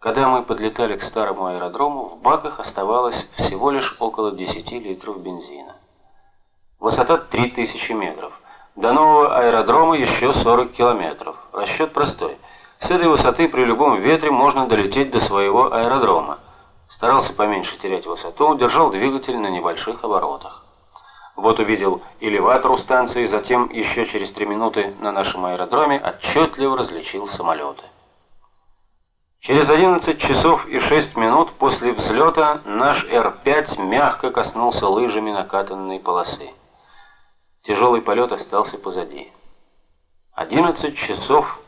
Когда мы подлетали к старому аэродрому, в баках оставалось всего лишь около 10 литров бензина. Высота 3000 метров. До нового аэродрома еще 40 километров. Расчет простой. С этой высоты при любом ветре можно долететь до своего аэродрома. Старался поменьше терять высоту, держал двигатель на небольших оборотах. Вот увидел элеватор у станции, затем еще через три минуты на нашем аэродроме отчетливо различил самолеты. Через 11 часов и 6 минут после взлета наш Р-5 мягко коснулся лыжами накатанной полосы. Тяжелый полет остался позади. 11 часов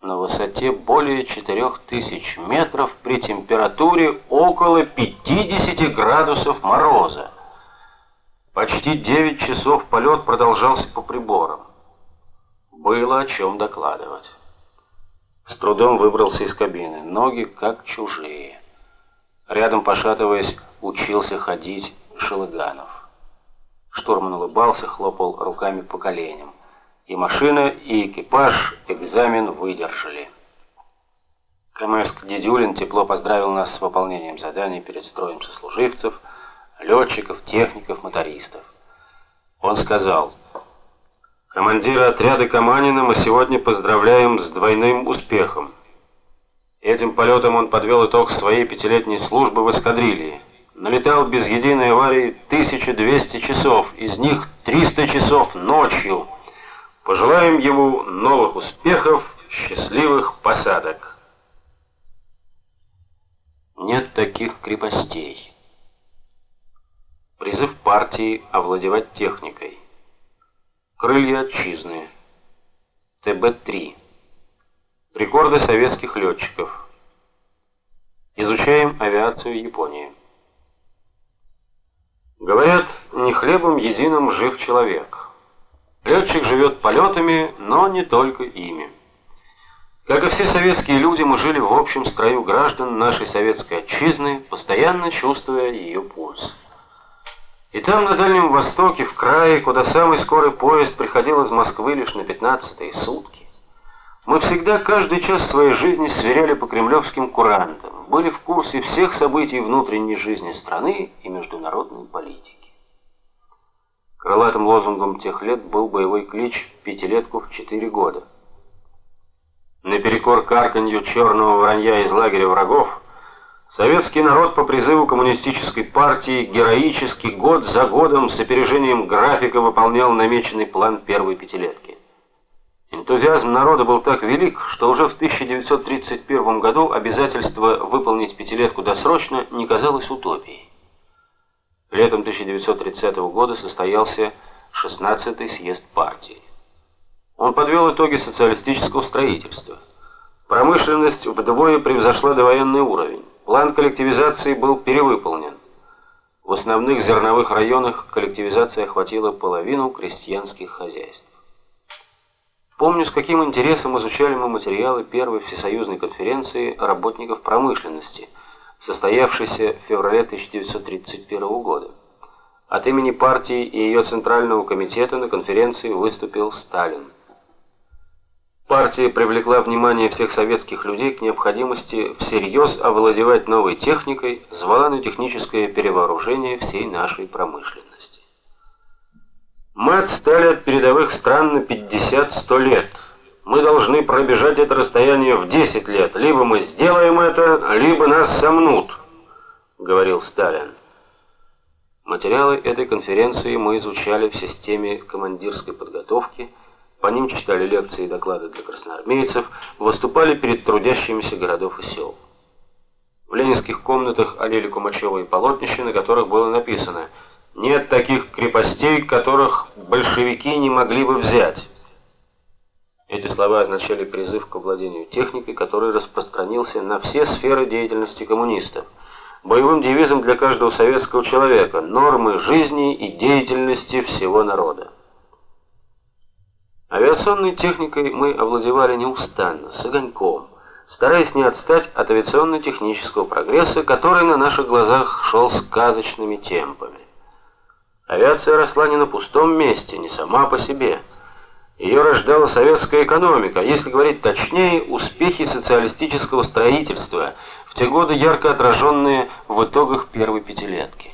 на высоте более 4000 метров при температуре около 50 градусов мороза. Почти 9 часов полет продолжался по приборам. Было о чем докладывать. С трудом выбрался из кабины, ноги как чужие. Рядом, пошатываясь, учился ходить Шелыганов. Штурман улыбался, хлопал руками по коленям. И машина, и экипаж экзамен выдержали. КМС Дедюлин тепло поздравил нас с выполнением заданий перед строем сослуживцев, летчиков, техников, мотористов. Он сказал... Командира отряда Каманина мы сегодня поздравляем с двойным успехом. Этим полетом он подвел итог своей пятилетней службы в эскадрилье. Налетал без единой аварии 1200 часов, из них 300 часов ночью. Пожелаем ему новых успехов, счастливых посадок. Нет таких крепостей. Призыв партии овладевать техникой. Крылья отчизны. ТБ-3. Рекорды советских летчиков. Изучаем авиацию Японии. Говорят, не хлебом единым жив человек. Летчик живет полетами, но не только ими. Как и все советские люди, мы жили в общем строю граждан нашей советской отчизны, постоянно чувствуя ее пульс. И там, на Дальнем Востоке, в крае, куда самый скорый поезд приходил из Москвы лишь на пятнадцатые сутки, мы всегда каждый час своей жизни сверяли по кремлевским курантам, были в курсе всех событий внутренней жизни страны и международной политики. Крылатым лозунгом тех лет был боевой клич «Пятилетку в четыре года». Наперекор карканью черного вранья из лагеря врагов, Советский народ по призыву коммунистической партии героически год за годом с опережением графика выполнял намеченный план первой пятилетки. Энтузиазм народа был так велик, что уже в 1931 году обязательство выполнить пятилетку досрочно не казалось утопией. Летом 1930 года состоялся 16-й съезд партии. Он подвел итоги социалистического строительства. Промышленность вдвое превзошла довоенный уровень. План коллективизации был перевыполнен. В основных зерновых районах коллективизация охватила половину крестьянских хозяйств. Помню, с каким интересом изучали мы материалы первой всесоюзной конференции работников промышленности, состоявшейся в феврале 1931 года. От имени партии и ее Центрального комитета на конференции выступил Сталин. Партия привлекла внимание всех советских людей к необходимости всерьез овладевать новой техникой, звала на техническое перевооружение всей нашей промышленности. Мы отстали от передовых стран на 50-100 лет. Мы должны пробежать это расстояние в 10 лет. Либо мы сделаем это, либо нас сомнут, говорил Сталин. Материалы этой конференции мы изучали в системе командирской подготовки по ним читали лекции и доклады для красноармейцев, выступали перед трудящимися городов и сел. В ленинских комнатах олели кумачевые полотнища, на которых было написано «Нет таких крепостей, которых большевики не могли бы взять». Эти слова означали призыв к владению техникой, который распространился на все сферы деятельности коммунистов. Боевым девизом для каждого советского человека – нормы жизни и деятельности всего народа. Авиационной техникой мы овладевали неустанно, с огоньком, стараясь не отстать от авиационно-технического прогресса, который на наших глазах шел сказочными темпами. Авиация росла не на пустом месте, не сама по себе. Ее рождала советская экономика, а если говорить точнее, успехи социалистического строительства, в те годы ярко отраженные в итогах первой пятилетки.